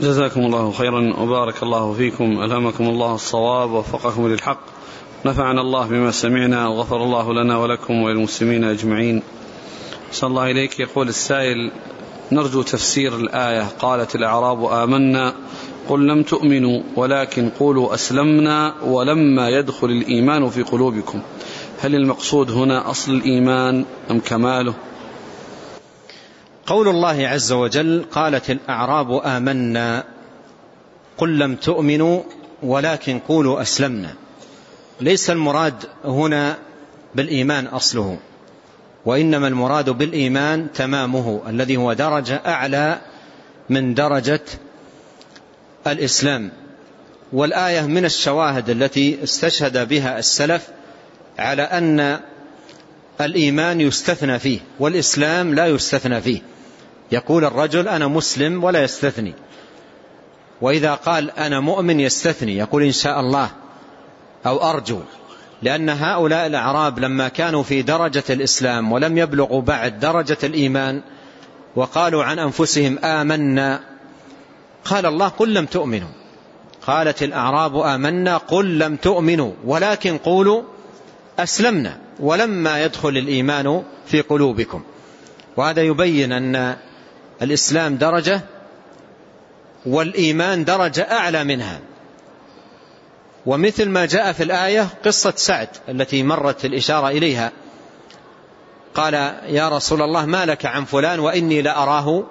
جزاكم الله خيرا وبارك الله فيكم. ألهمكم الله الصواب ووفقكم للحق. نفعنا الله بما سمعنا وغفر الله لنا ولكم وللمسلمين أجمعين. صلى الله إليك. يقول السائل نرجو تفسير الآية. قالت الأعراب آمنا. قل لم تؤمنوا ولكن قولوا أسلمنا ولما يدخل الإيمان في قلوبكم. هل المقصود هنا أصل الإيمان أم كماله؟ قول الله عز وجل قالت الأعراب آمنا قل لم تؤمنوا ولكن قولوا أسلمنا. ليس المراد هنا بالإيمان أصله وإنما المراد بالإيمان تمامه الذي هو درجة أعلى من درجة الإسلام. والآية من الشواهد التي استشهد بها السلف على أن الإيمان يستثنى فيه والإسلام لا يستثنى فيه. يقول الرجل أنا مسلم ولا يستثني. وإذا قال أنا مؤمن يستثني يقول إن شاء الله أو أرجو. لأن هؤلاء الأعراب لما كانوا في درجة الإسلام ولم يبلغوا بعد درجة الإيمان وقالوا عن أنفسهم آمنا قال الله قل لم تؤمنوا. قالت الأعراب آمنا قل لم تؤمنوا ولكن قولوا أسلمنا ولما يدخل الإيمان في قلوبكم. وهذا يبين أن الإسلام درجة والإيمان درجة أعلى منها. ومثل ما جاء في الآية قصة سعد التي مرت الإشارة إليها. قال يا رسول الله ما لك عن فلان وإني لأراه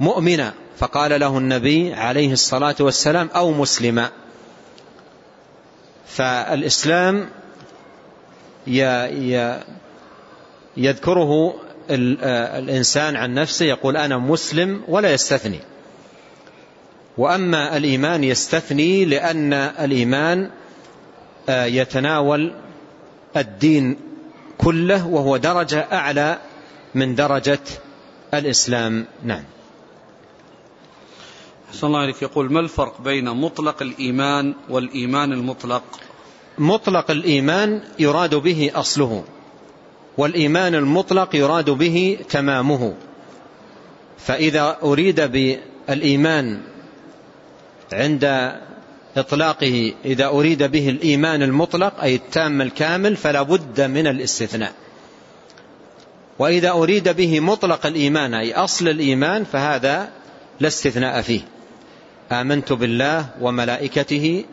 مؤمنا. فقال له النبي عليه الصلاة والسلام أو مسلما. فالإسلام يذكره الإنسان عن نفسه يقول أنا مسلم ولا يستثني. وأما الإيمان يستثني لأن الإيمان يتناول الدين كله وهو درجة أعلى من درجة الإسلام. نعم. صلى الله عليك. يقول ما الفرق بين مطلق الإيمان والإيمان المطلق؟ مطلق الإيمان يراد به أصله. والإيمان المطلق يراد به تمامه. فإذا أريد بالإيمان عند إطلاقه إذا أريد به الإيمان المطلق أي التام الكامل فلا بد من الاستثناء. وإذا أريد به مطلق الإيمان أي أصل الإيمان فهذا لا استثناء فيه. آمنت بالله وملائكته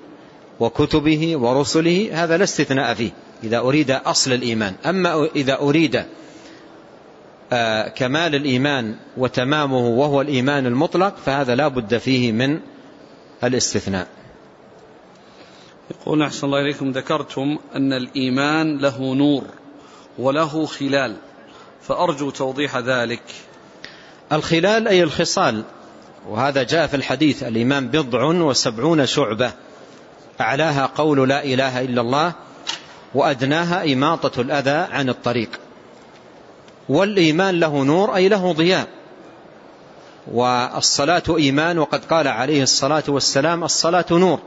وكتبه ورسله هذا لا استثناء فيه. إذا أريد أصل الإيمان. أما إذا أريد كمال الإيمان وتمامه وهو الإيمان المطلق فهذا لا بد فيه من الاستثناء. يقول أحسن الله إليكم. ذكرتم أن الإيمان له نور وله خلال فأرجو توضيح ذلك. الخلال أي الخصال وهذا جاء في الحديث الإيمان بضع وسبعون شعبة أعلاها قول لا إله إلا الله وأدناها إماطة الأذى عن الطريق. والإيمان له نور أي له ضياء. والصلاة إيمان وقد قال عليه الصلاة والسلام الصلاة نور.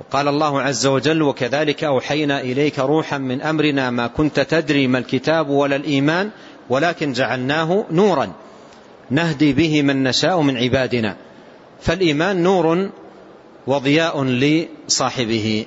وقال الله عز وجل وكذلك أوحينا إليك روحا من أمرنا ما كنت تدري ما الكتاب ولا الإيمان ولكن جعلناه نورا. نهدي به من نشاء من عبادنا. فالإيمان نور وضياء لصاحبه.